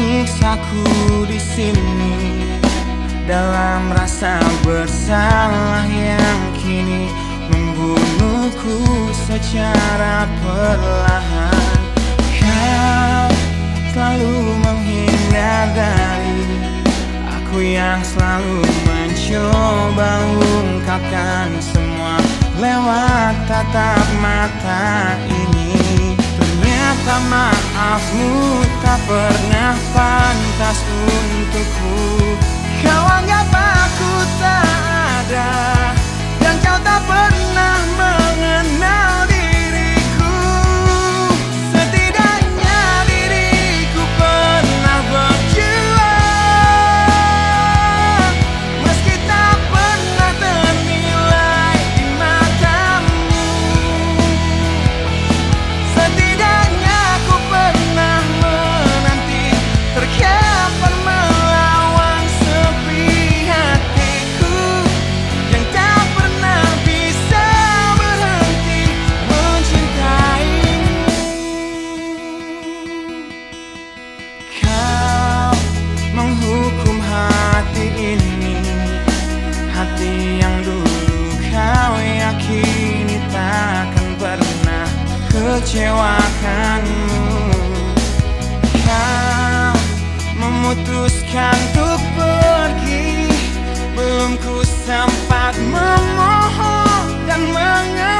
menyiksaku di sini dalam rasa bersalah yang kini membunuhku secara perlahan. Kau selalu menghindar dari aku yang selalu mencoba ungkapkan semua lewat tatap mata ini. Ternyata maafmu tak pernah pantas untukku. Kau anggap aku tak ada kecewakanmu Kau memutuskan untuk pergi. Belum ku sempat memohon dan kau